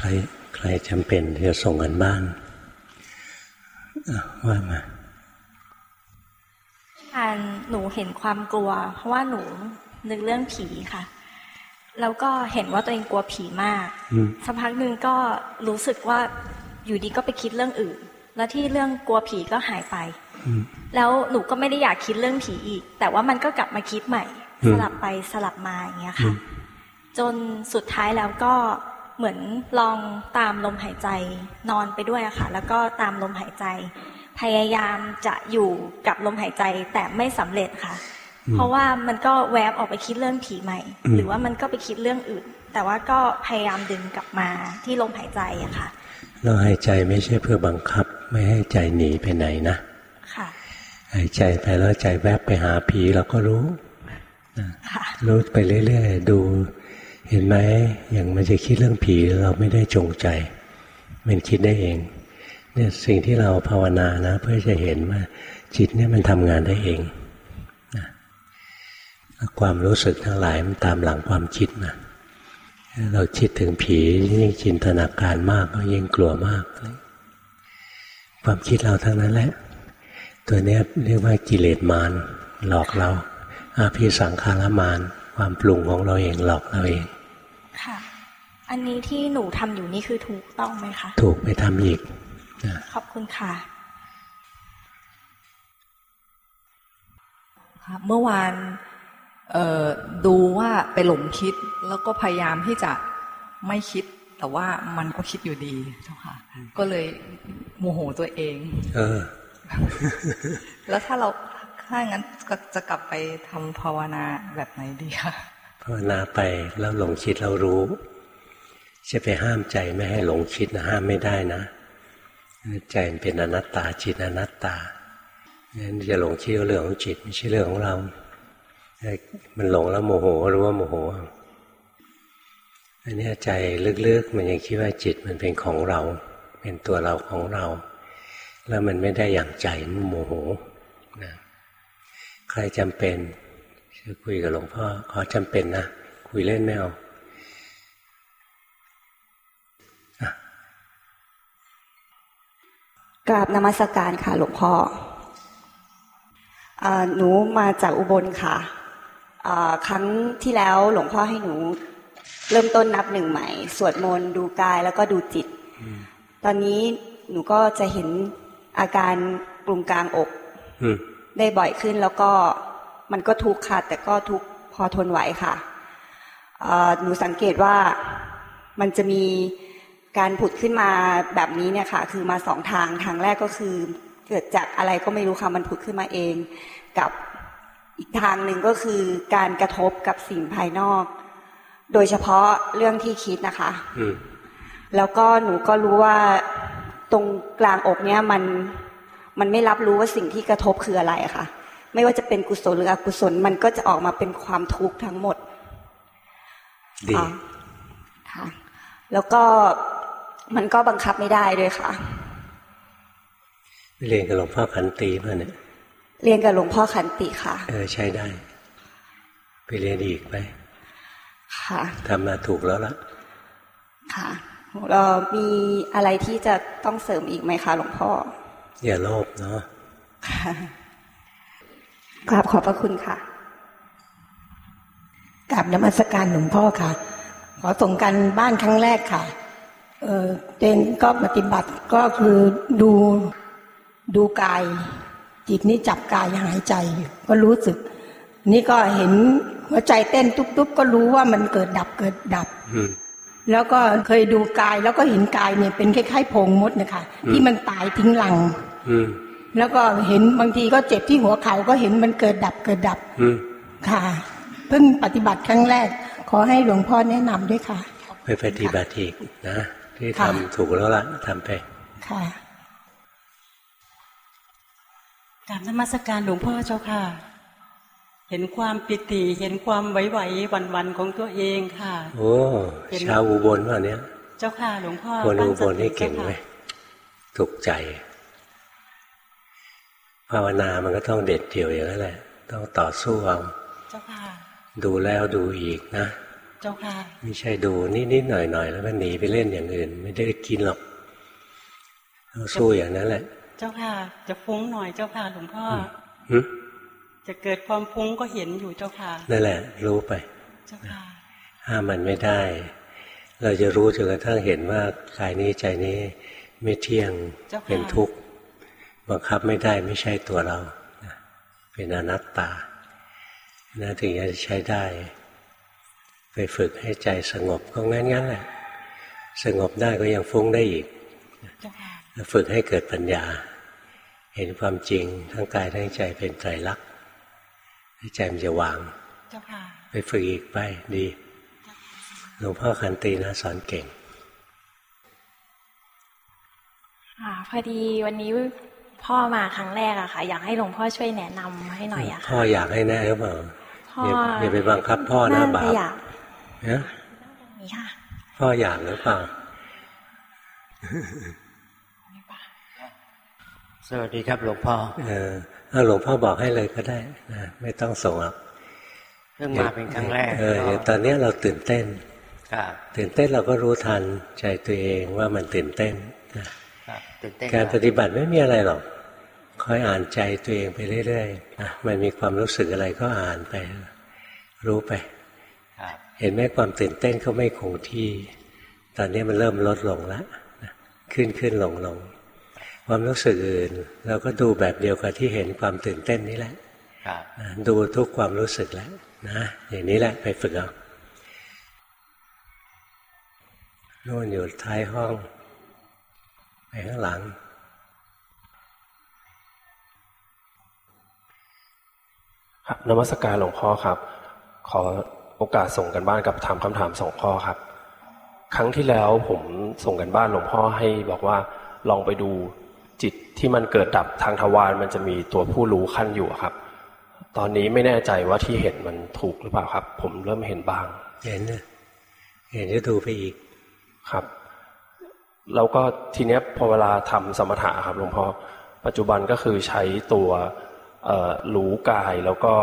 ใครใครจำเป็นจะส่งกันบ้านว่ามาการหนูเห็นความกลัว เพราะว่าหนูนึกเรื่องผีค่ะ แล้วก็เห็นว่าตัวเองกลัวผีมากสักพักหนึ่งก็รู้สึกว่าอยู่ดีก็ไปคิดเรื่องอื่น แล้วที่เรื่องกลัวผีก็หายไปแล้วหนูก็ไม่ได้อยากคิดเรื่องผีอีก แต่ว่ามันก็กลับมาคิดใหม่ สลับไปสลับมาอย่างเงี้ยค่ะ จนสุดท้ายแล้วก็ เหมือนลองตามลมหายใจนอนไปด้วยอะค่ะ แล้วก็ตามลมหายใจ พยายามจะอยู่กับลมหายใจแต่ไม่สำเร็จค่ะ เพราะว่ามันก็แวบออกไปคิดเรื่องผีใหม่ หรือว่ามันก็ไปคิดเรื่องอื่น แต่ว่าก็พยายามดึงกลับมาที่ลมหายใจอะค่ะเราหายใจไม่ใช่เพื่อบังคับ ไม่ให้ใจหนีไปไหนนะค่ะหายใจไปแล้วใจแวบไปหาผีเราก็รู้รู้ไปเรื่อยๆดู เห็นไหมอย่างมันจะคิดเรื่องผีเราไม่ได้จงใจ มันคิดได้เองเนี่ยสิ่งที่เราภาวนานะ เพื่อจะเห็นว่าจิตเนี่ยมันทำงานได้เองนะความรู้สึกทั้งหลายมันตามหลังความคิดนะเราคิดถึงผียิ่งจินตนาการมากก็ยิ่งกลัวมาก ความคิดเราทั้งนั้นแหละ ตัวนี้เรียกว่ากิเลสมารหลอกเราอาภิสังขารมารความปรุงของเราเองหลอกเราเอง อันนี้ที่หนูทำอยู่นี่คือถูกต้องไหมคะ ถูกไปทำอีกขอบคุณค่ะเมื่อวานดูว่าไปหลงคิดแล้วก็พยายามที่จะไม่คิด แต่ว่ามันก็คิดอยู่ดีเจ้าค่ะ ก็เลยโมโหตัวเอง เออ แล้วถ้าเราถ้างั้นก็จะกลับไปทำภาวนาแบบไหนดีคะภาวนาไปแล้วหลงคิดเรารู้ จะไปห้ามใจไม่ให้หลงคิดนะห้ามไม่ได้นะ ใจเป็นอนัตตาจิตอนัตตางั้นจะหลงคิดเรื่องของจิตไม่ใช่เรื่องของเรา มันหลงแล้วโมโหรู้ว่าโมโหอันนี้ใจลึกๆมันยังคิดว่าจิตมันเป็นของเรา เป็นตัวเราของเรา แล้วมันไม่ได้อย่างใจมันโมโหนะใครจำเป็นจะคุยกับหลวงพ่อขอจำเป็นนะคุยเล่นไม่เอา กราบนมัสการค่ะ หลวงพ่ออหนูมาจากอุบลค่ะ ครั้งที่แล้วหลวงพ่อให้หนู เริ่มต้นนับหนึ่งใหม่ สวดมนต์ดูกายแล้วก็ดูจิต ตอนนี้หนูก็จะเห็นอาการปรุงกลางอกได้บ่อยขึ้นแล้วก็มันก็ทุกข์ค่ะ แต่ก็ทุกข์พอทนไหวค่ะหนูสังเกตว่ามันจะมี การผุดขึ้นมาแบบนี้เนี่ยค่ะ คือมาสองทางทางแรกก็คือ เกิดจากอะไรก็ไม่รู้ค่ะมันผุดขึ้นมาเอง กับอีกทางหนึ่งก็คือการกระทบกับสิ่งภายนอก โดยเฉพาะเรื่องที่คิดนะคะแล้วก็หนูก็รู้ว่าตรงกลางอกเนี่ยมันมันไม่รับรู้ว่าสิ่งที่กระทบคืออะไรค่ะ ไม่ว่าจะเป็นกุศลหรืออกุศล มันก็จะออกมาเป็นความทุกข์ทั้งหมดดีค่ะแล้วก็ มันก็บังคับไม่ได้ด้วยค่ะ เรียนกับหลวงพ่อขันติมาเนี่ยเรียนกับหลวงพ่อขันติค่ะ เออใช้ได้ ไปเรียนอีกไหมค่ะทำมาถูกแล้วล่ะ ค่ะเรามีอะไรที่จะต้องเสริมอีกไหมคะหลวงพ่อ อย่าโลภเนาะกราบขอบพระคุณค่ะกราบนมัสการหลวงพ่อค่ะ ขอส่งกันบ้านครั้งแรกค่ะ เออเจนก็ปฏิบัติก็คือดูดูกาย จิตนี้จับกายหายใจก็รู้สึก นี่ก็เห็นหัวใจเต้นตุ๊บๆก็รู้ว่ามันเกิดดับเกิดดับแล้วก็เคยดูกายแล้วก็เห็นกายเนี่ยเป็นคล้ายๆโพงมดนะคะที่มันตายทิ้งหลังแล้วก็เห็นบางทีก็เจ็บที่หัวเขาก็เห็นมันเกิดดับเกิดดับค่ะเพิ่งปฏิบัติครั้งแรก ขอให้หลวงพ่อแนะนำด้วยค่ะ ไปปฏิบัติอีกนะ ที่ทำถูกแล้วล่ะทำไป ค่ะกราบนมัสการหลวงพ่อเจ้าค่ะ เห็นความปิติ เห็นความไหวๆวันๆของตัวเองค่ะ โอ้ชาวอุบลว่าเนี้ยเจ้าค่ะหลวงพ่อคนอุบลนี่เก่งไหมถูกใจ ภาวนามันก็ต้องเด็ดเดี่ยวอย่างนั้นแหละ ต้องต่อสู้เอาเจ้าค่ะดูแล้วดูอีกนะ เจ้าค่ะไม่ใช่ดูนิดๆหน่อยๆแล้วก็หนีไปเล่นอย่างอื่น ไม่ได้กินหรอกต้องสู้อย่างนั้นแหละ เจ้าค่ะ จะฟุ้งหน่อยเจ้าค่ะหลวงพ่อหึจะเกิดความฟุ้งก็เห็นอยู่เจ้าค่ะนั่นแหละ รู้ไป เจ้าค่ะห้ามมันไม่ได้ เราจะรู้จนกระทั่งเห็นว่ากายนี้ใจนี้ไม่เที่ยงเจ้าค่ะเป็นทุกข์บังคับไม่ได้ไม่ใช่ตัวเรานะเป็นอนัตตาน่าถึงจะใช้ได้ ไปฝึกให้ใจสงบก็งั้นงั้นแหละ สงบได้ก็ยังฟุ้งได้อีกเจ้าค่ะแล้วฝึกให้เกิดปัญญา เห็นความจริงทั้งกายทั้งใจเป็นไตรลักษณ์ให้ใจมันจะวางเจ้าค่ะไปฝึกอีกไปดีหลวงพ่อขันตีนะสอนเก่งอ่าพอดีวันนี้พ่อมาครั้งแรกอะค่ะ อยากให้หลวงพ่อช่วยแนะนำให้หน่อยอะพ่อค่ะอยากให้แน่หรือเปล่าพ่ออย่าอย่าไปบังคับพ่อนะน่าบาจะปอยาก นะนี่ค่ะพ่ออยากหรือเปล่าสวัสดีครับ หลวงพ่อ เออเอาหลวงพ่อบอกให้เลยก็ได้นะไม่ต้องส่งหรอกเพิ่งมาเป็นครั้งแรกเอออย่างตอนเนี้ยเราตื่นเต้นครับตื่นเต้นเราก็รู้ทันใจตัวเองว่ามันตื่นเต้นนะครับตื่นเต้นการคปรับฏิบัติไม่มีอะไรหรอกคอยอ่านใจตัวเองไปเรื่อยๆนะมันมีความรู้สึกอะไรก็อ่านไป รู้ไปครับ เห็นไหมความตื่นเต้นเขาไม่คงที่ ตอนนี้มันเริ่มลดลงแล้วนะขึ้นขึ้นลงลงความรู้สึกอื่น เราก็ดูแบบเดียวกับที่เห็นความตื่นเต้นนี่แหละครับนะดูทุกความรู้สึกแล้วนะอย่างนี้แหละไปฝึกเอาโน่นอยู่ท้ายห้อง ไปข้างหลัง ครับนมัสการหลวงพ่อครับ ขอ โอกาสส่งกันบ้านกับถามคำถามสองข้อครับ ครั้งที่แล้วผมส่งกันบ้านหลวงพ่อให้บอกว่าลองไปดูจิตที่มันเกิดดับทางทวารมันจะมีตัวผู้รู้ขั้นอยู่อะครับ ตอนนี้ไม่แน่ใจว่าที่เห็นมันถูกหรือเปล่าครับ ผมเริ่มเห็นบ้าง เห็นนะเห็นจะดูไปอีกครับแล้วก็ทีเนี้ยพอเวลาทำสมถะครับหลวงพ่อปัจจุบันก็คือใช้ตัวเอ่อรู้กายแล้วก็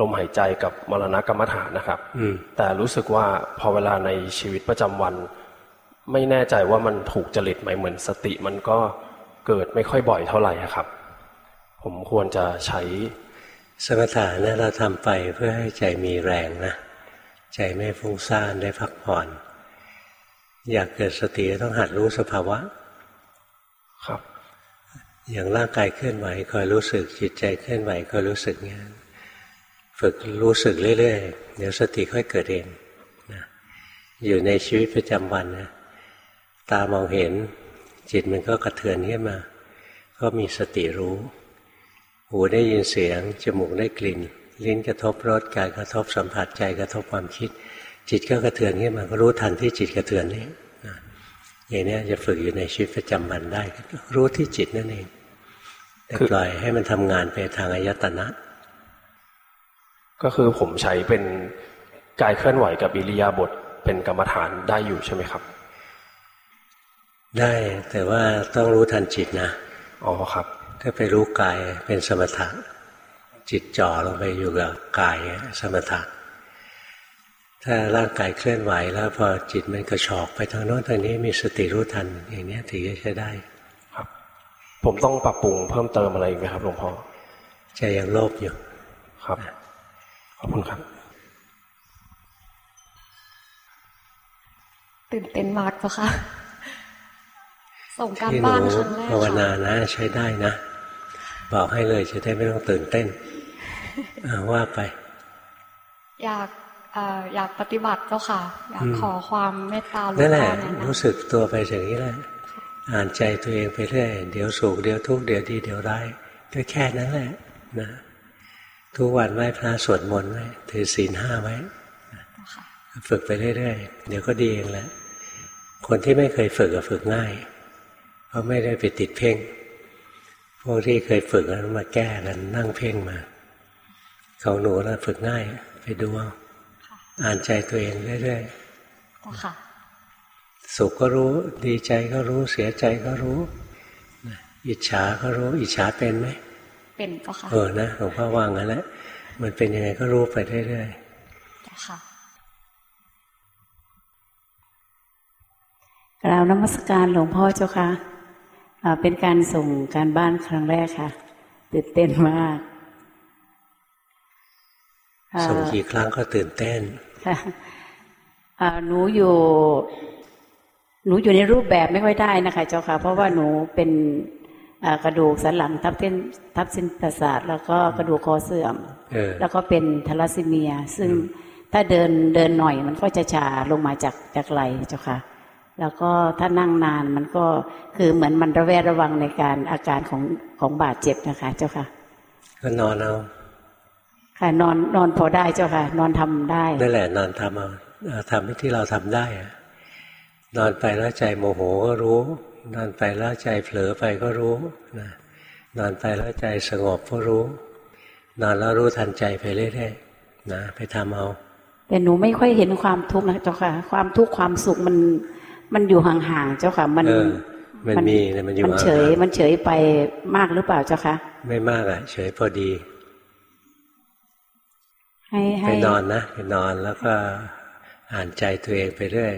ลมหายใจกับมรณกรรมฐานนะครับ อืมแต่รู้สึกว่าพอเวลาในชีวิตประจำวัน ไม่แน่ใจว่ามันถูกจริตไหมเหมือนสติ มันก็เกิดไม่ค่อยบ่อยเท่าไหร่อะครับ ผมควรจะใช้สมถะนะเราทำไปเพื่อให้ใจมีแรงนะใจไม่ฟุ้งซ่านได้พักผ่อน อยากเกิดสติก็ต้องหัดรู้สภาวะ ครับ อย่างร่างกายเคลื่อนไหวคอยรู้สึกจิตใจเคลื่อนไหวคอยรู้สึกเงี้ย ฝึกรู้สึกเรื่อยๆ เดี๋ยวสติค่อยเกิดเองนะอยู่ในชีวิตประจำวันนะตามองเห็นจิตมันก็กระเทือนขึ้นมา ก็มีสติรู้ หูได้ยินเสียง จมูกได้กลิ่น ลิ้นกระทบรสกายกระทบสัมผัสใจกระทบความคิด จิตก็กระเทือนขึ้นมาก็รู้ทันที่จิตกระเทือนนี้นะอย่างนี้จะฝึกอยู่ในชีวิตประจำวันได้ รู้ที่จิตนั่นเองแต่คือปล่อยให้มันทำงานไปทางอายตนะ ก็คือผมใช้เป็นกายเคลื่อนไหวกับอิริยาบถเป็นกรรมฐานได้อยู่ใช่ไหมครับ ได้แต่ว่าต้องรู้ทันจิตนะอ๋อครับ ถ้าไปรู้กายเป็นสมถะจิตจ่อลงไปอยู่กับกายสมถะถ้าร่างกายเคลื่อนไหวแล้วพอจิตมันกระชอกไปทางโน้นทางนี้มีสติรู้ทันอย่างนี้ถือจะใช้ได้ ครับ ผมต้องปรับปรุงเพิ่มเติมอะไรอีกไหมครับหลวงพ่อใจยังโลภอยู่ครับข อบคุณครับ ตื่นเต้นมากเจ้าค่ะ ส่งการที่หนูบ้านครั้งแรกภาวนาค่ะนะ ใช้ได้นะ บอกให้เลยจะได้ไม่ต้องตื่นเต้นอ่าว่าไป อยากเอ่ออยากปฏิบัติเจ้าค่ะ อยากขอความเมตตาหลวงนั่นแหพ่ละอแนะนรู้สึกตัวไปอย่างนี้แหละอ่านใจตัวเองไปเรื่อยเดี๋ยวสุขเดี๋ยวทุกข์เดี๋ยวดีเดี๋ยวร้ายก็แค่นั้นแหละนะ ทุกวันไหว้พระสวดมนต์ไว้ถือศีลห้าไว้ำค่ะฝึกไปเรื่อยๆ เดี๋ยวก็ดีเองแหละ คนที่ไม่เคยฝึกก็ฝึกง่าย เพราะไม่ได้ไปติดเพ่ง พวกที่เคยฝึกแล้วมาแก้กันนั่งเพ่งมาของหนูนะฝึกง่าย ไปดูเอาอ่านใจตัวเองเรื่อยเจ้าค่ะๆสุขก็รู้ ดีใจก็รู้ เสียใจก็รู้นะอิจฉาก็รู้ อิจฉาเป็นไหม เป็นก็ค่ะ เออนะหลวงพ่อวางงั้นแหละมันเป็นยังไงก็รู้ไปเรื่อยๆค่ะกล่าวน้ำมศการหลวงพ่อเจ้าค่ะเป็นการส่งการบ้านครั้งแรกค่ะตื่นเต้นมากส่งกี่ครั้งก็ตื่นเต้นหนูอยู่ หนูอยู่ในรูปแบบไม่ค่อยได้นะคะ เจ้าค่ะ เพราะว่าหนูเป็น กระดูกสันหลังทับเส้นทับเส้นประสาทแล้วก็กระดูกคอเสื่อมแล้วก็เป็นทาลัสซีเมีย ซึ่งถ้าเดินเดินหน่อยมันก็จะชาลงมาจากจากไหลเจ้าค่ะ แล้วก็ถ้านั่งนานมันก็คือเหมือนมันระแวดระวังในการอาการของของบาดเจ็บนะคะ เจ้าค่ะก็นอนเอาค่ะนอนนอนพอได้เจ้าค่ะ นอนทำได้นั่นแหละ นอนทำเอาทำที่เราทำได้อะนอนไปแล้วใจโมโหก็รู้ นอนไปแล้วใจเผลอไปก็รู้นะนอนไปแล้วใจสงบก็รู้ นอนแล้วรู้ทันใจไปเรื่อยๆนะไปทำเอา แต่หนูไม่ค่อยเห็นความทุกข์นะเจ้าค่ะ ความทุกข์ความสุขมันมันอยู่ห่างๆเจ้าค่ะ มันมันมีมันอยู่มันเฉย มันเฉยไปมากหรือเปล่าเจ้าค่ะไม่มากอะ เฉยพอดีให้ไปนอนนะไปนอนแล้วก็อ่านใจตัวเองไปเรื่อย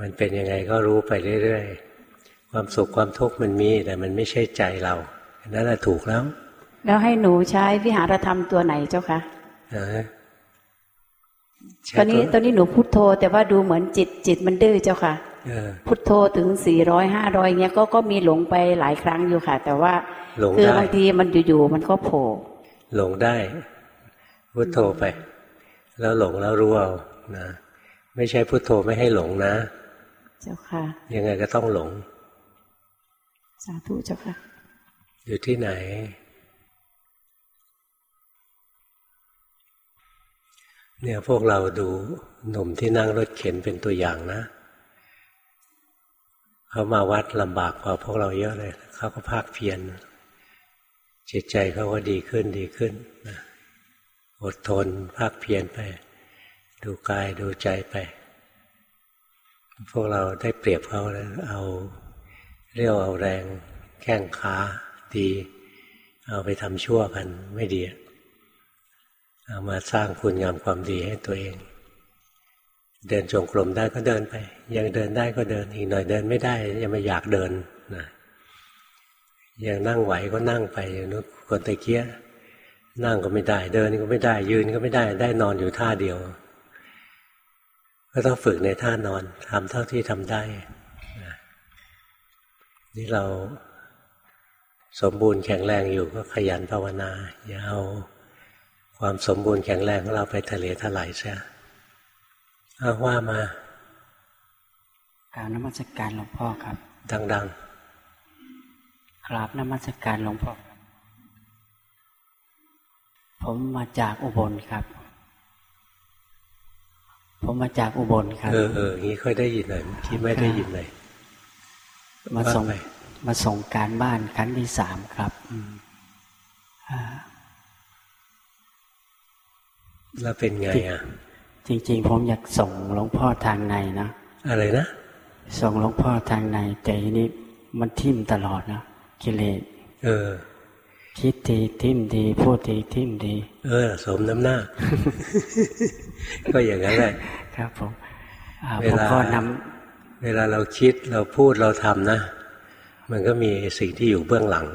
มันเป็นยังไงก็รู้ไปเรื่อยๆ ความสุขความทุกข์มันมี แต่มันไม่ใช่ใจเรานั่นแหละถูกแล้ว แล้วให้หนูใช้วิหารธรรมตัวไหนเจ้าคะตอนนี้ตอนนี้หนูพุทโธ แต่ว่าดูเหมือนจิตจิตมันดื้อเจ้าค่ะพุทโธถึงสี่ร้อยห้าร้อยเงี้ยก็ก็มีหลงไปหลายครั้งอยู่ค่ะ แต่ว่าคือบางทีมันอยู่ๆมันก็โผล่หลงได้ พุทโธไป แล้วหลงแล้วรู้เอานะไม่ใช่พุทโธไม่ให้หลงนะ เจ้าค่ะ ยังไงก็ต้องหลง สาธุเจ้าค่ะ อยู่ที่ไหน เนี่ยพวกเราดูหนุ่มที่นั่งรถเข็นเป็นตัวอย่างนะเขามาวัดลำบากกว่าพวกเราเยอะเลย เขาก็ภาคเพียรจิตใจเขาก็ดีขึ้นดีขึ้นนะอดทนภาคเพียรไป ดูกายดูใจไป พวกเราได้เปรียบเขาแล้วเอา เรียวเอาแรงแข้งขาดีเอาไปทำชั่วกันไม่ดีเอามาสร้างคุณงามความดีให้ตัวเอง เดินจงกรมได้ก็เดินไป ยังเดินได้ก็เดินอีกหน่อยเดินไม่ได้ยังไม่อยากเดินนะยังนั่งไหวก็นั่งไปอย่างนู้นคนตะเกียนั่งก็ไม่ได้ เดินก็ไม่ได้ ยืนก็ไม่ได้ ได้นอนอยู่ท่าเดียว ก็ต้องฝึกในท่านอนทำเท่าที่ทำได้ นี่เราสมบูรณ์แข็งแรงอยู่ก็ขยันภาวนาอย่าเอาความสมบูรณ์แข็งแรงของเราไปทะเลถลายเสียเอาว่ามาการนมัสกการหลวงพ่อครับ ดังๆกราบนมัสกการหลวงพ่อผมมาจากอุบลครับ ผมมาจากอุบลครับ เออเอองี้ค่อยได้ยินหน่อยที่ไม่ได้ยินเลย มาส่งมาส่งการบ้านครั้งที่สามครับแล้วเป็นไงอะ จริง ๆ ผมอยากส่งหลวงพ่อทางในนะอะไรนะส่งหลวงพ่อทางในแต่นี้มันทิ่มตลอดนะกิเลสเออ คิดดีทิมดีพูดดีทิมดี เออ สมน้ำหน้า ก็อย่างนั้นแหละครับผมเวลานำ เวลาเราคิดเราพูดเราทำนะ มันก็มีสิ่งที่อยู่เบื้องหลัง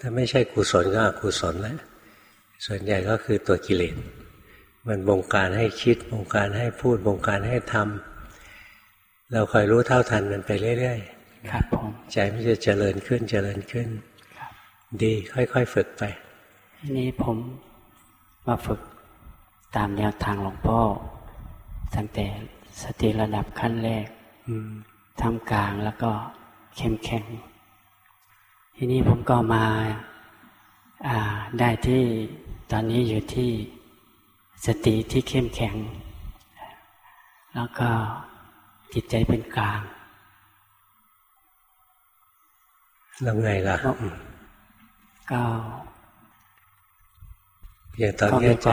ถ้าไม่ใช่กุศลก็อกุศลแล้วส่วนใหญ่ก็คือตัวกิเลสมันบงการให้คิด บงการให้พูด บงการให้ทำเราคอยรู้เท่าทันมันไปเรื่อยๆครับผมใจมันจะเจริญขึ้นเจริญขึ้นดีค่อยๆฝึกไปทีนี้ผมมาฝึกตามแนวทางหลวงพ่อตั้งแต่สติระดับขั้นแรก ทำกลางแล้วก็เข้มแข็ง ทีนี้ผมก็มาได้ที่ตอนนี้อยู่ที่สติที่เข้มแข็ง แล้วก็จิตใจเป็นกลางแล้วไงล่ะ ก็อย่างตอนนี้ใจ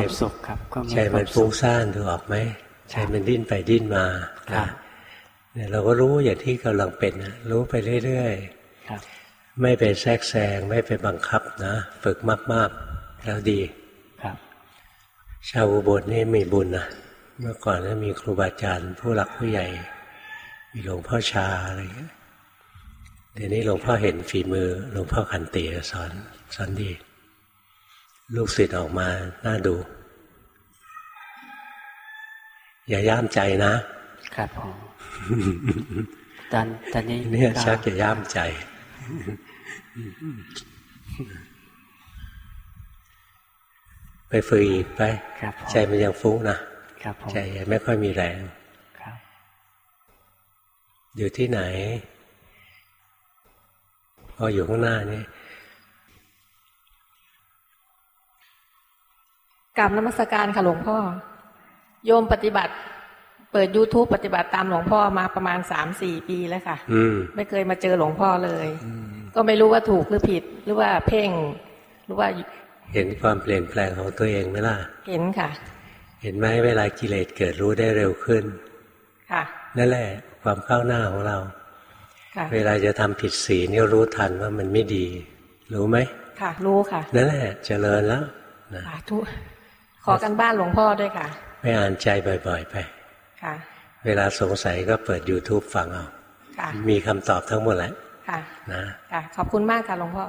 ใจมันฟุ้งซ่านดูออกไหมใจมันดิ้นไปดิ้นมา เนี่ยเราก็รู้อย่างที่กำลังเป็นนะรู้ไปเรื่อยๆไม่ไปแทรกแซงไม่ไปบังคับนะฝึกมากๆ แล้วดีชาวอุบลนี่มีบุญนะเมื่อก่อนก็มีครูบาอาจารย์ ผู้หลักผู้ใหญ่ มีหลวงพ่อชาอะไรเงี้ยเดี๋ยวนี้หลวงพ่อเห็นฝีมือหลวงพ่อขันติสอนสอนดี ลูกศิษย์ออกมาน่าดู อย่าย่ามใจนะครับผม ตอนตอนนี้เนี่ยชักจะย่ามใจ ไปฝึกอีกไปใจมันยังฟุ้งนะใจยังไม่ค่อยมีแรงอยู่ที่ไหนพออยู่ข้างหน้านี่กราบนมัสการค่ะหลวงพ่อ โยมปฏิบัติ เปิด YouTube ปฏิบัติตามหลวงพ่อมาประมาณสามสี่ปีแล้วค่ะไม่เคยมาเจอหลวงพ่อเลย ก็ไม่รู้ว่าถูกหรือผิด หรือว่าเพ่ง หรือว่า เห็นความเปลี่ยนแปลงของตัวเองไหมล่ะ เห็นค่ะ เห็นไหมเวลากิเลสเกิดรู้ได้เร็วขึ้น ค่ะ นั่นแหละ ความก้าวหน้าของเรา เวลาจะทำผิดศีลนี่รู้ทันว่ามันไม่ดี รู้ไหม ค่ะ รู้ค่ะ นั่นแหละ เจริญแล้วนะทุขอกันบ้านหลวงพ่อด้วยค่ะไม่อ่านใจบ่อย ๆ ไปค่ะ เวลาสงสัยก็เปิด YouTube ฟังเอาค่ะมีคำตอบทั้งหมดแหละค่ะนะค่ะขอบคุณมากค่ะหลวงพ่อ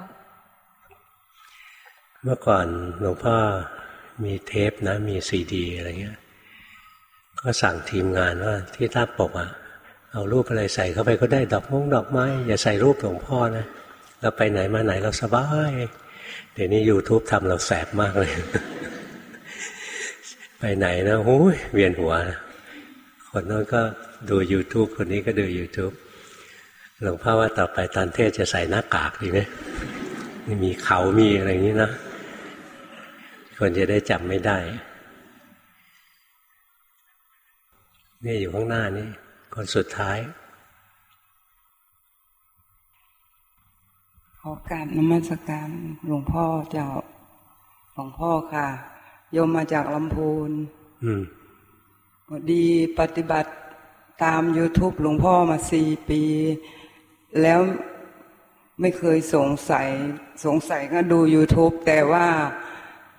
เมื่อก่อนหลวงพ่อมีเทปนะ มีซีดีอะไรเงี้ย ก็สั่งทีมงานว่าที่ท่าปกอะเอารูปอะไรใส่เข้าไปก็ได้ดอกมงดอกไม้ อย่าใส่รูปหลวงพ่อนะเราไปไหนมาไหนเราสบาย เดี๋ยวนี้ YouTube ทำเราแสบมากเลย ไปไหนนะหูยเวียนหัว คนนั้นก็ดู YouTube คนนี้ก็ดู YouTube หลวงพ่อว่าต่อไปตอนเทศจะใส่หน้ากากดีไหมมีเขามีอะไรอย่างนี้นะ คนจะได้จำไม่ได้นี่อยู่ข้างหน้านี่คนสุดท้าย ขอการนมัสการหลวงพ่อเจ้าหลวงพ่อค่ะ โยมมาจากลำพูน พอดีปฏิบัติตาม YouTube หลวงพ่อมาสี่ปี แล้วไม่เคยสงสัย สงสัยก็ดู YouTube แต่ว่า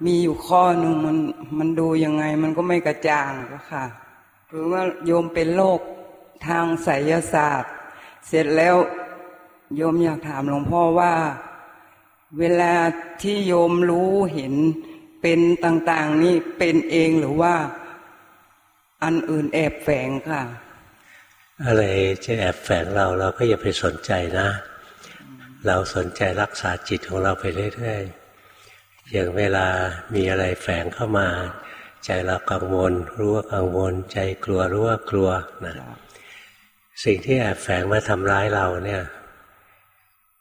มีอยู่ข้อหนึ่งมันมันดูยังไง มันก็ไม่กระจ่างก็ค่ะคือว่าโยมเป็นโรคทางไสยศาสตร์ เสร็จแล้วโยมอยากถามหลวงพ่อว่า เวลาที่โยมรู้เห็นเป็นต่าง ๆ นี่เป็นเองหรือว่า อันอื่นแอบแฝงค่ะ อะไรจะแอบแฝงเราเราก็อย่าไปสนใจนะ เราสนใจรักษาจิตของเราไปเรื่อยๆอย่างเวลามีอะไรแฝงเข้ามา ใจเรากังวล รู้ว่ากังวล ใจกลัวรู้ว่ากลัวนะสิ่งที่แอบแฝงมาทำร้ายเราเนี่ย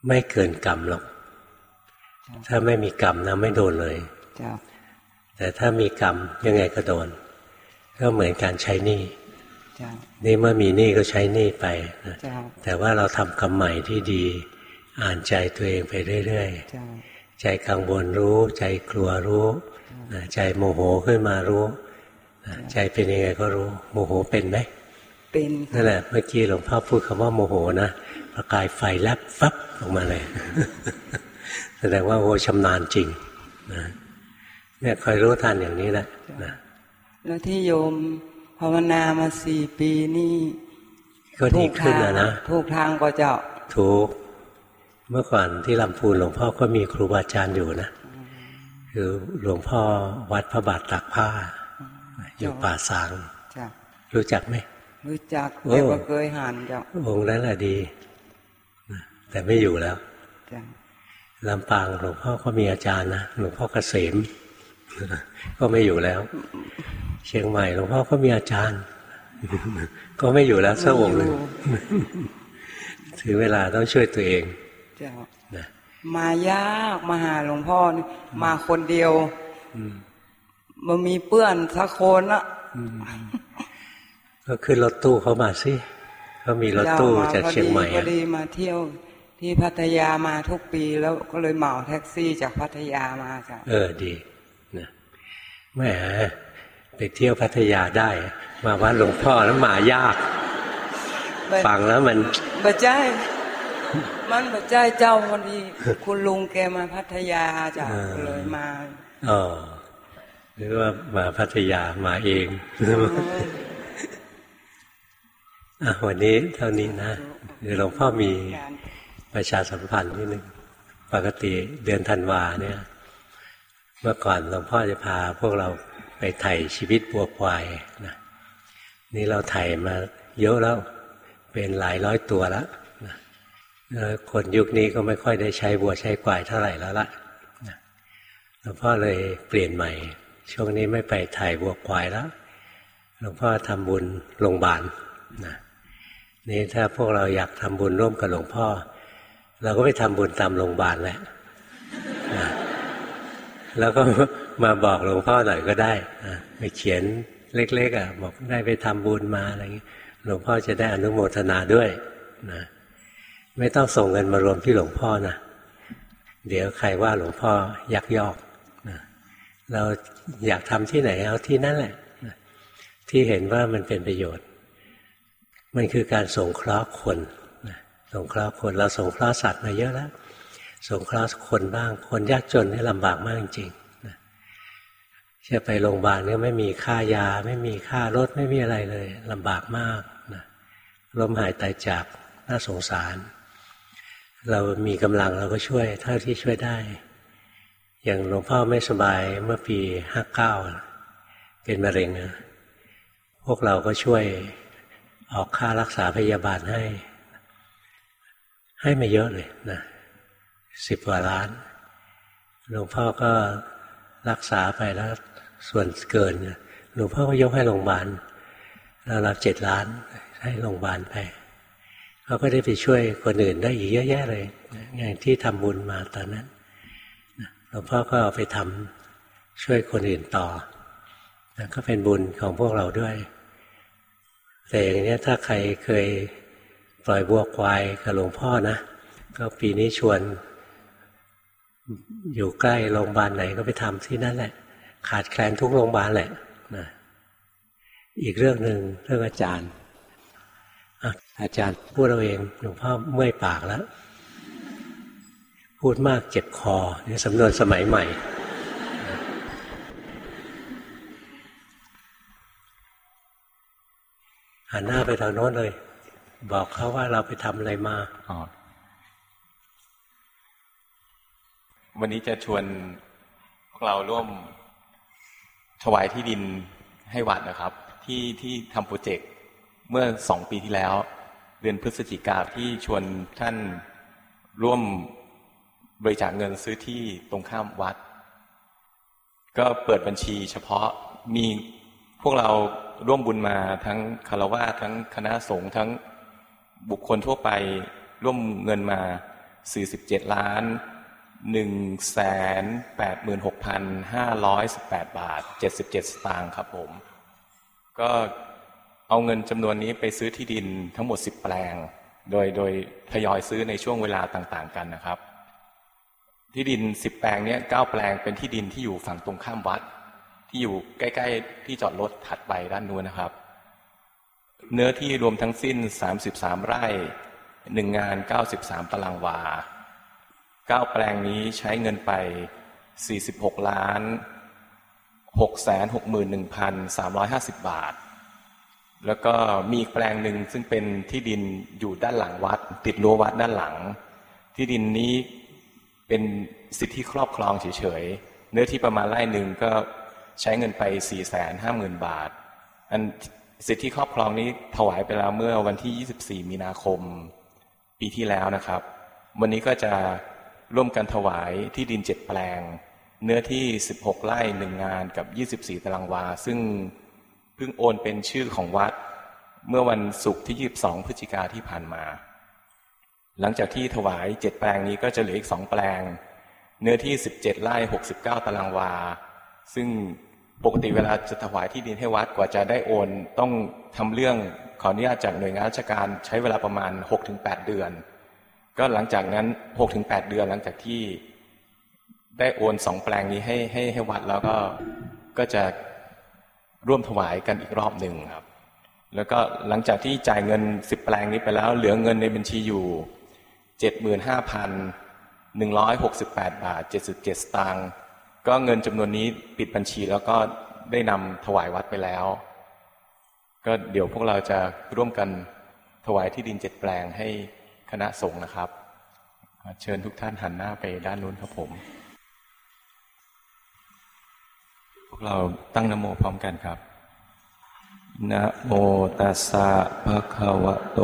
ไม่เกินกรรมหรอก ถ้าไม่มีกรรมนะไม่โดนเลยแต่ถ้ามีกรรมยังไงก็โดน ก็เหมือนการใช้หนี้นี่เมื่อมีหนี้ก็ใช้หนี้ไปนะแต่ว่าเราทำกรรมใหม่ที่ดี อ่านใจตัวเองไปเรื่อยๆใจกังวลรู้ ใจกลัวรู้ใจโมโหขึ้นมารู้ใจเป็นยังไงก็รู้ โมโหเป็นไหมเป็นนั่นแหละเมื่อกี้หลวงพ่อพูดคำว่าโมโหนะประกายไฟแลบฟับออกมาเลยแสดงว่าโอ้ชำนาญจริงนะเนี่ยคอยรู้ทันอย่างนี้แหละนะ แล้วที่โยมภาวนามาสี่ปีนี่ก็ดีขึ้นนะนะถูกทางก็จะถูก เมื่อก่อนที่ลำพูนหลวงพ่อก็มีครูบาอาจารย์อยู่นะ คือหลวงพ่อวัดพระบาทตักผ้า อยู่ป่าสางรู้จักไหมรู้จักแต่ว่าเคยหันจ้ะองค์นั้นแหละดี แต่ไม่อยู่แล้วลำปางหลวงพ่อก็มีอาจารย์นะหลวงพ่อเกษมก็ไม่อยู่แล้ว เชียงใหม่หลวงพ่อก็มีอาจารย์ ก็ไม่อยู่แล้วสักองค์เลยถึงเวลาต้องช่วยตัวเองนะมายากมาหาหลวงพ่อมาคนเดียวมันมีเปื้อนสักคนละก็ขึ้นรถตู้เขามาสิเขามีรถตู้จากเชียงใหม่พอดีมาเที่ยวที่พัทยามาทุกปีแล้วก็เลยเหมาแท็กซี่จากพัทยามาจ้ะเออดีนะแหม ไปเที่ยวพัทยาได้ มาวัดหลวงพ่อแล้วมายาก ฟังแล้วมันบัจใจ มันบัจใจเจ้าคนดีคุณลุงแกมาพัทยาจ้ะเลยมาอ๋อหรือว่ามาพัทยามาเองอะวันนี้เท่านี้นะเดี๋ยวหลวงพ่อมีประชาสัมพันธ์นิดนึงปกติเดือนธันวาเนี่ย เมื่อก่อนหลวงพ่อจะพาพวกเรา ไปไถ่ชีวิตบัวควายนะนี่เราไถ่มาเยอะแล้วเป็นหลายร้อยตัวแล้วนะคนยุคนี้ก็ไม่ค่อยได้ใช้บัวใช้ควายเท่าไหร่แล้วละหลวงพ่อเลยเปลี่ยนใหม่ ช่วงนี้ไม่ไปไถ่บัวควายแล้วหลวงพ่อทำบุญโรงพยาบาลนะนี่ถ้าพวกเราอยากทำบุญร่วมกับหลวงพ่อ เราก็ไปทำบุญตามโรงพยาบาลแหละแล้วก็ มาบอกหลวงพ่อหน่อยก็ได้ไปเขียนเล็กๆอะบอกได้ไปทำบุญมาอะไรอย่างนี้หลวงพ่อจะได้อนุโมทนาด้วยนะไม่ต้องส่งเงินมารวมที่หลวงพ่อนะเดี๋ยวใครว่าหลวงพ่อยักยอกนะเราอยากทำที่ไหนเอาที่นั่นแหละนะที่เห็นว่ามันเป็นประโยชน์ มันคือการสงเคราะห์คนนะสงเคราะห์คนเราสงเคราะห์สัตว์มาเยอะแล้วสงเคราะห์คนบ้างคนยากจนนี่ลำบากมากจริง จะไปโรงพยาบาลก็ไม่มีค่ายา ไม่มีค่ารถไม่มีอะไรเลยลำบากมากนะล้มหายตายจากน่าสงสาร เรามีกำลังเราก็ช่วยเท่าที่ช่วยได้ อย่างหลวงพ่อไม่สบายเมื่อปีห้าเก้าเป็นมะเร็งนะพวกเราก็ช่วยออกค่ารักษาพยาบาลให้ ให้ม่เยอะเลยนะสิบกว่าล้านหลวงพ่อก็รักษาไปแล้ว ส่วนเกินหลวงพ่อก็ยกให้โรงพยาบาลเรารับเจ็ดล้านให้โรงพยาบาลไปเขาก็ได้ไปช่วยคนอื่นได้อีกเยอะแยะเลยอย่างที่ทำบุญมาตอนนั้นหลวงพ่อก็เอาไปทำช่วยคนอื่นต่อก็เป็นบุญของพวกเราด้วย แต่อย่างนี้ถ้าใครเคยปล่อยบัวควายกับหลวงพ่อนะ ก็ปีนี้ชวนอยู่ใกล้โรงพยาบาลไหนก็ไปทำที่นั่นแหละ ขาดแคลนทุกโรงพยาบาลแหละนะอีกเรื่องหนึ่งเรื่องอาจารย์ อาจารย์พูดเราเองหลวงพ่อเมื่อยปากแล้ว พูดมากเจ็บคอนี่สำนวนสมัยใหม่ หันหน้าไปทางโน้นเลย บอกเขาว่าเราไปทำอะไรมาวันนี้จะชวนพวกเราร่วม ถวายที่ดินให้วัดนะครับ ที่ที่ทำโปรเจกต์เมื่อสองปีที่แล้ว เดือนพฤศจิกาที่ชวนท่านร่วมบริจาคเงินซื้อที่ตรงข้ามวัด ก็เปิดบัญชีเฉพาะมีพวกเราร่วมบุญมาทั้งคารวะทั้งคณะสงฆ์ทั้งบุคคลทั่วไปร่วมเงินมา 47 ล้าน หนึ่งแสนแปดหมื่นหกพันห้าร้อยสิบแปดบาทเจ็ดสิบเจ็ดสตางค์ครับผม ก็เอาเงินจำนวนนี้ไปซื้อที่ดินทั้งหมดสิบแปลง โดยโดยทยอยซื้อในช่วงเวลาต่างๆกันนะครับ ที่ดินสิบแปลงนี้เก้าแปลงเป็นที่ดินที่อยู่ฝั่งตรงข้ามวัด ที่อยู่ใกล้ ๆ ที่จอดรถถัดไปด้านนู้นนะครับ เนื้อที่รวมทั้งสิ้นสามสิบสามไร่หนึ่งงานเก้าสิบสามตารางวา ก้าแปลงนี้ใช้เงินไป 46 ล้าน6แสน6หมื่น1,350 บาท แล้วก็มีอีกแปลงหนึ่งซึ่งเป็นที่ดินอยู่ด้านหลังวัด ติดรั้ววัดด้านหลัง ที่ดินนี้เป็นสิทธิครอบครองเฉยๆ เนื้อที่ประมาณไร่หนึ่งก็ใช้เงินไป4แสน5หมื่นบาท อันสิทธิครอบครองนี้ถวายไปแล้วเมื่อวันที่ 24 มีนาคม ปีที่แล้วนะครับ วันนี้ก็จะ ร่วมกันถวายที่ดินเจ็ดแปลง เนื้อที่ 16 ไร่หนึ่งงานกับ 24 ตารางวา ซึ่งเพิ่งโอนเป็นชื่อของวัด เมื่อวันศุกร์ที่ 22 พฤศจิกาที่ผ่านมา หลังจากที่ถวายเจ็ดแปลงนี้ก็จะเหลืออีกสองแปลง เนื้อที่ 17 ไร่ 69 ตารางวา ซึ่งปกติเวลาจะถวายที่ดินให้วัดกว่าจะได้โอน ต้องทำเรื่องขออนุญาตจากหน่วยงานราชการใช้เวลาประมาณ 6-8 เดือน ก็หลังจากนั้นหกถึงแปดเดือนหลังจากที่ได้โอนสองแปลงนี้ให้ให้ให้วัดแล้วก็ก็จะร่วมถวายกันอีกรอบหนึ่งครับ แล้วก็หลังจากที่จ่ายเงินสิบแปลงนี้ไปแล้ว เหลือเงินในบัญชีอยู่เจ็ดหมื่นห้าพันหนึ่งร้อยหกสิบแปดบาทเจ็ดสิบเจ็ดสตางค์ก็เงินจำนวนนี้ปิดบัญชีแล้วก็ได้นำถวายวัดไปแล้ว ก็เดี๋ยวพวกเราจะร่วมกันถวายที่ดินเจ็ดแปลงให้ คณะสงฆ์นะครับ เชิญทุกท่านหันหน้าไปด้านนู้นครับผม พวกเราตั้งนโมพร้อมกันครับนะโมตัสสะภะคะวะโต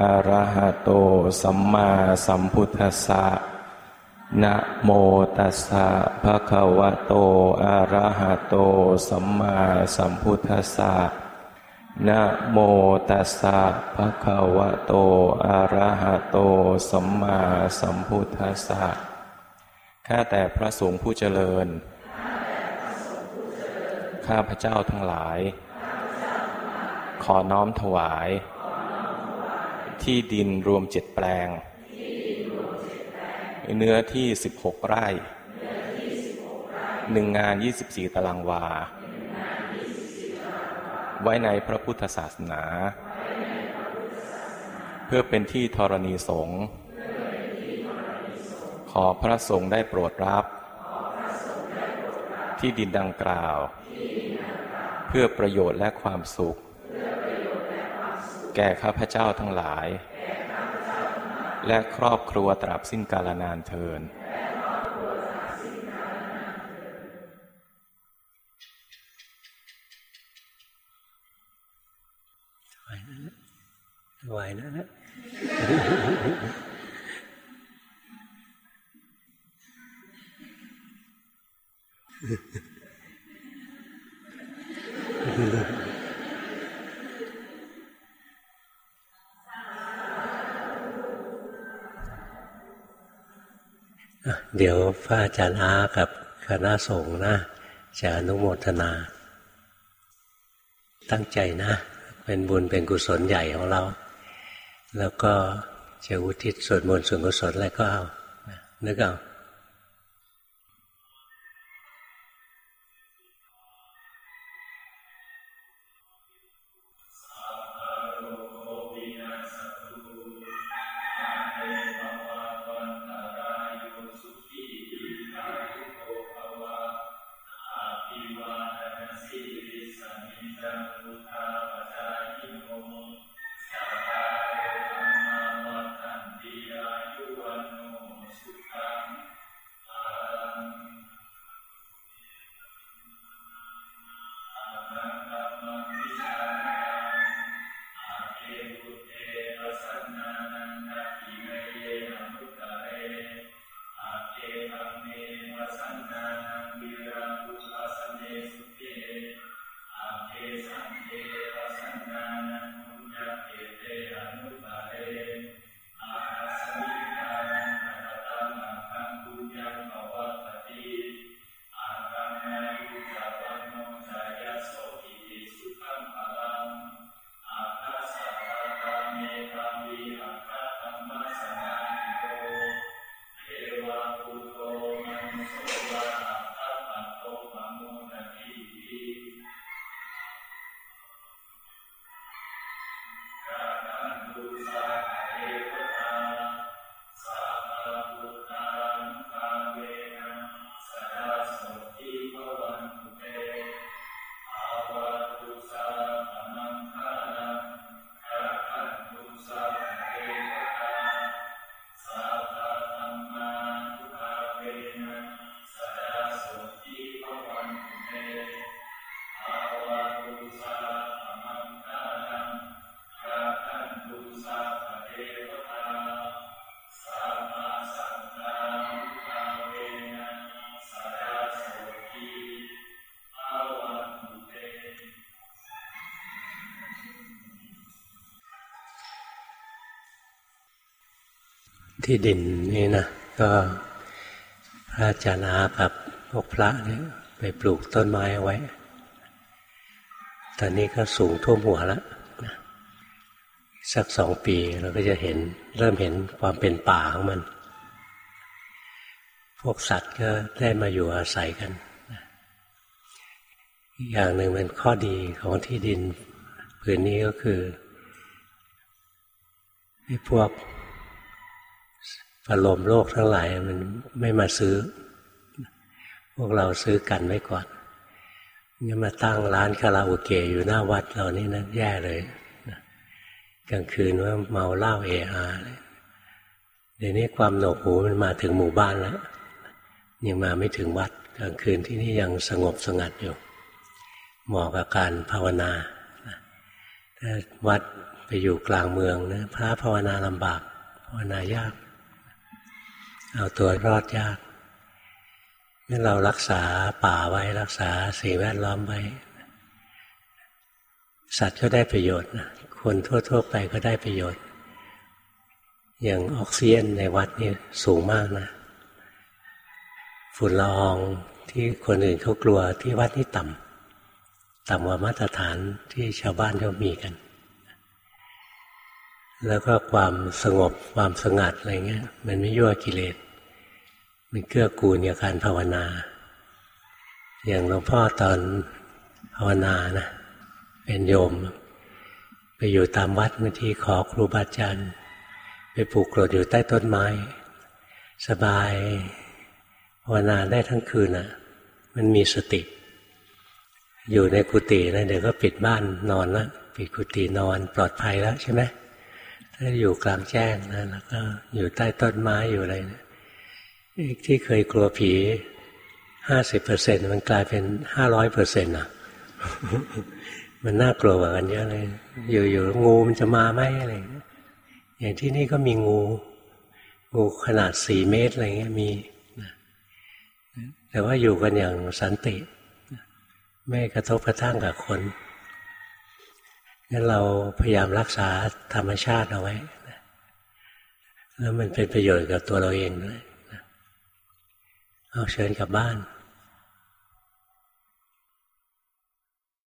อะระหะโต สัมมาสัมพุทธัสสะนะโมตัสสะภะคะวะโต อะระหะโต สัมมาสัมพุทธัสสะ นะโมตัสสะภะคะวะโต อะระหะโต สัมมาสัมพุทธัสสะ ข้าแต่พระสงฆ์ผู้เจริญ ข้าพระเจ้าทั้งหลาย ขอน้อมถวาย ที่ดินรวมเจ็ดแปลง เนื้อที่สิบหกไร่ หนึ่งงานยี่สิบสี่ตารางวา ไว้ในพระพุทธศาสนา เพื่อเป็นที่ธรณีสงฆ์ขอพระสงฆ์ได้โปรดรับ ที่ดินดังกล่าว เพื่อประโยชน์และความสุข แก่ข้าพเจ้าทั้งหลาย และครอบครัวตราบสิ้นกาลนานเทิน ระอาจารย์อากับคณะสงฆ์นะจะอนุโมทนา ตั้งใจนะ เป็นบุญเป็นกุศลใหญ่ของเรา แล้วก็จะอุทิศส่วนบุญส่วนกุศลอะไรก็เอานึกเอา ที่ดินนี่นะก็พระอาจารย์อากับพวกพระเนี่ยไปปลูกต้นไม้ไว้ ตอนนี้ก็สูงท่วมหัวแล้วสักสองปีเราก็จะเห็นเริ่มเห็นความเป็นป่าของมัน พวกสัตว์ก็ได้มาอยู่อาศัยกันอีกอย่างหนึ่งเป็นข้อดีของที่ดินผืนนี้ก็คือให้พวก อารมณ์โลกทั้งหลายมันไม่มาซื้อ พวกเราซื้อกันไว้ก่อนนี่มาตั้งร้านคาราโอเกะอยู่หน้าวัดเรานี่นะแย่เลยกลางคืนว่าเมาเหล้าเออาเดี๋ยวนี้ความหนกหูมันมาถึงหมู่บ้านแล้วยังมาไม่ถึงวัดกลางคืนที่นี่ยังสงบสงัดอยู่เหมาะกับการภาวนาถ้าวัดไปอยู่กลางเมืองนะพระภาวนาลำบาก ภาวนายาก เอาตัวรอดยากงั้นเรารักษาป่าไว้รักษาสิ่งแวดล้อมไว้ สัตว์ก็ได้ประโยชน์นะคนทั่ว ๆ ไปก็ได้ประโยชน์ อย่างออกซิเจนในวัดนี่สูงมากนะ ฝุ่นละอองที่คนอื่นเขากลัวที่วัดนี่ต่ำต่ำกว่ามาตรฐานที่ชาวบ้านเขามีกัน แล้วก็ความสงบความสงัดอะไรเงี้ย มันไม่ยั่วกิเลสมันเกื้อกูลกับการภาวนา อย่างหลวงพ่อตอนภาวนานะเป็นโยม ไปอยู่ตามวัดบางทีขอครูบาอาจารย์ไปปลูกกรดอยู่ใต้ต้นไม้ สบายภาวนาได้ทั้งคืนอะ มันมีสติ อยู่ในกุฏินะเดี๋ยวก็ปิดบ้านนอนล้วปิดกุฏินอนปลอดภัยแล้วใช่ไหม ถ้าอยู่กลางแจ้งนะแล้วก็อยู่ใต้ต้นไม้อยู่อะไรนะที่เคยกลัวผีห้าสิบเปอร์เซ็นมันกลายเป็นห้าร้อยเปอร์เซ็นต์อะ มันน่ากลัวกว่ากันเยอะเลย อยู่ๆงูมันจะมาไหมอะไรอย่างที่นี่ก็มีงู งูขนาดสี่เมตรอะไรเงี้ยมีแต่ว่าอยู่กันอย่างสันติ ไม่กระทบกระทั่งกับคน งั้นเราพยายามรักษาธรรมชาติเอาไว้ แล้วมันเป็นประโยชน์กับตัวเราเองด้วยเอาเชิญกลับบ้าน